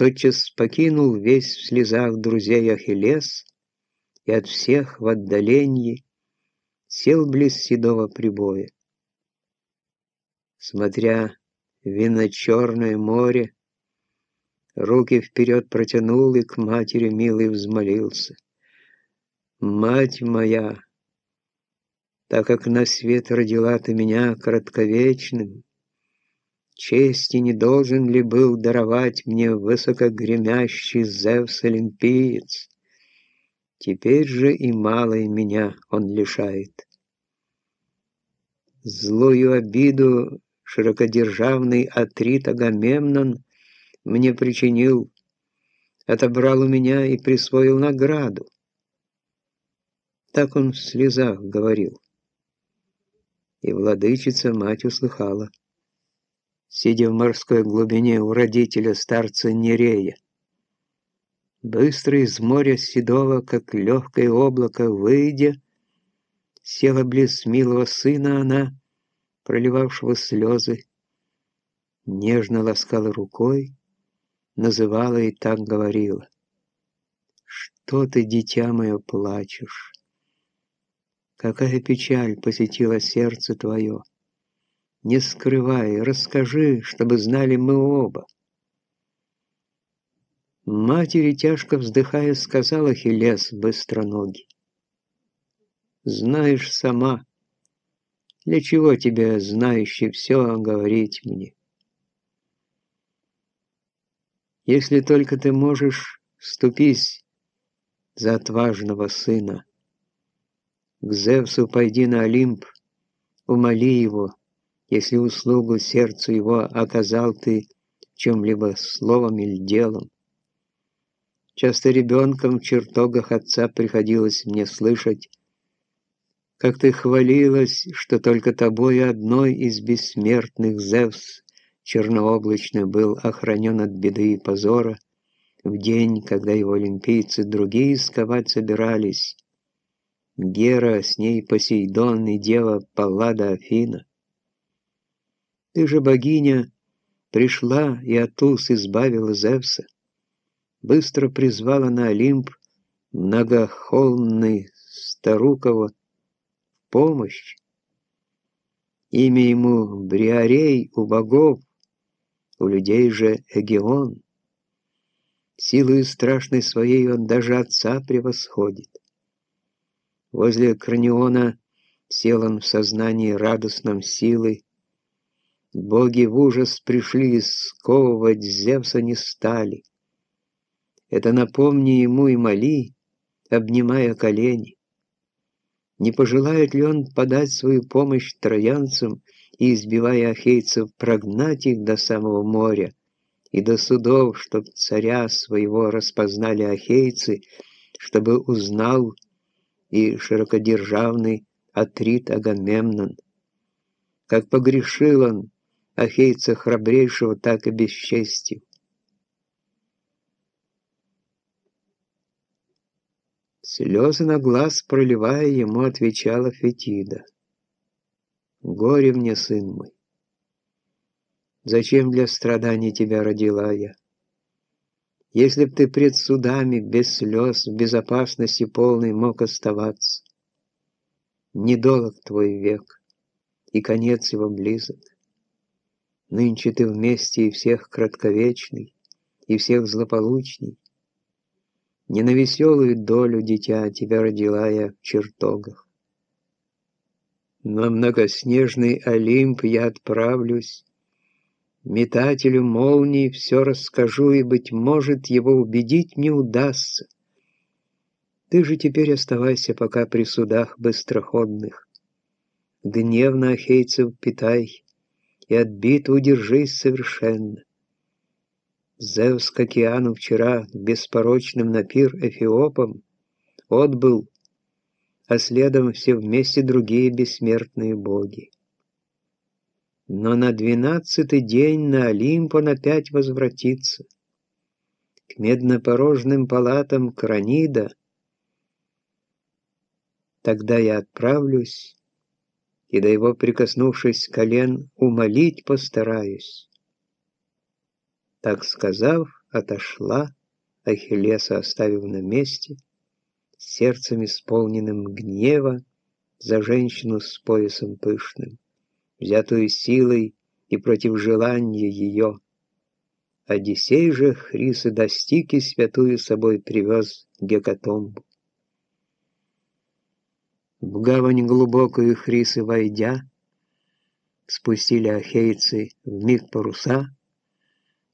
Тотчас покинул весь в слезах друзей Ахиллес и от всех в отдалении сел близ седого прибоя. Смотря вино-черное море, руки вперед протянул и к матери милый взмолился. «Мать моя, так как на свет родила ты меня кратковечным, чести не должен ли был даровать мне высокогремящий Зевс-олимпиец? Теперь же и малой меня он лишает. Злую обиду широкодержавный Атрит Агамемнон мне причинил, отобрал у меня и присвоил награду. Так он в слезах говорил. И владычица мать услыхала, сидя в морской глубине у родителя старца Нерея. Быстро из моря седого, как легкое облако, выйдя, села близ милого сына она, проливавшего слезы, нежно ласкала рукой, называла и так говорила. «Что ты, дитя мое, плачешь? Какая печаль посетила сердце твое? Не скрывай, расскажи, чтобы знали мы оба». Матери, тяжко вздыхая, сказала Хелес быстроногий. «Знаешь сама, для чего тебе, знающий все, говорить мне? Если только ты можешь, ступись за отважного сына. К Зевсу пойди на Олимп, умоли его, если услугу сердцу его оказал ты чем-либо словом или делом. Часто ребенком в чертогах отца приходилось мне слышать, как ты хвалилась, что только тобой одной из бессмертных Зевс чернооблачный был охранен от беды и позора в день, когда его олимпийцы другие сковать собирались. Гера, с ней Посейдон и дева Паллада Афина. Ты же, богиня, пришла и от уз избавила Зевса, быстро призвала на Олимп многохолмный Старукова, помощь. Имя ему Бриарей у богов, у людей же Эгеон. Силою страшной своей он даже отца превосходит. Возле Краниона сел он в сознании радостном силы. Боги в ужас пришли, сковывать Зевса не стали. Это напомни ему и моли, обнимая колени. Не пожелает ли он подать свою помощь троянцам и, избивая ахейцев, прогнать их до самого моря и до судов, чтоб царя своего распознали ахейцы, чтобы узнал и широкодержавный Атрит Агамемнон. Как погрешил он, ахейца храбрейшего, так и бесчестив. Слезы на глаз проливая, ему отвечала Фетида. «Горе мне, сын мой! Зачем для страданий тебя родила я? Если б ты пред судами, без слез, в безопасности полной мог оставаться, недолг твой век, и конец его близок. Нынче ты вместе и всех кратковечный, и всех злополучней, не на веселую долю, дитя, тебя родила я в чертогах. На многоснежный Олимп я отправлюсь, Метателю молний все расскажу, и, быть может, его убедить не удастся. Ты же теперь оставайся пока при судах быстроходных. Гневно ахейцев питай, и от битвы держись совершенно. Зевс к океану вчера беспорочным на пир Эфиопом отбыл, а следом все вместе другие бессмертные боги. Но на двенадцатый день на Олимп он опять возвратится. К меднопорожным палатам Кранида. Тогда я отправлюсь, и до его прикоснувшись колен, умолить постараюсь. Так сказав, отошла, Ахиллеса оставив на месте, сердцем исполненным гнева за женщину с поясом пышным, взятую силой и против желания ее. Одиссей же Хрисы достиг и святую собой привез Гекатомбу. В гавань глубокую Хрисы войдя, спустили ахейцы в миг паруса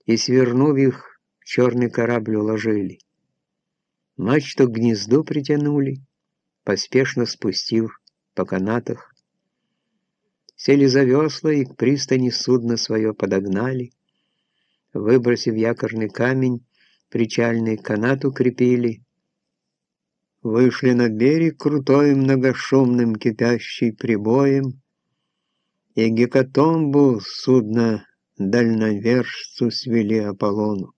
и, свернув их, черный корабль уложили. Мачту к гнезду притянули, поспешно спустив по канатах. Сели за весла и к пристани судно свое подогнали, выбросив якорный камень, причальный канат укрепили, вышли на берег крутой многошумным кипящий прибоем, и гекатомбу судно дальновержцу свели Аполлону.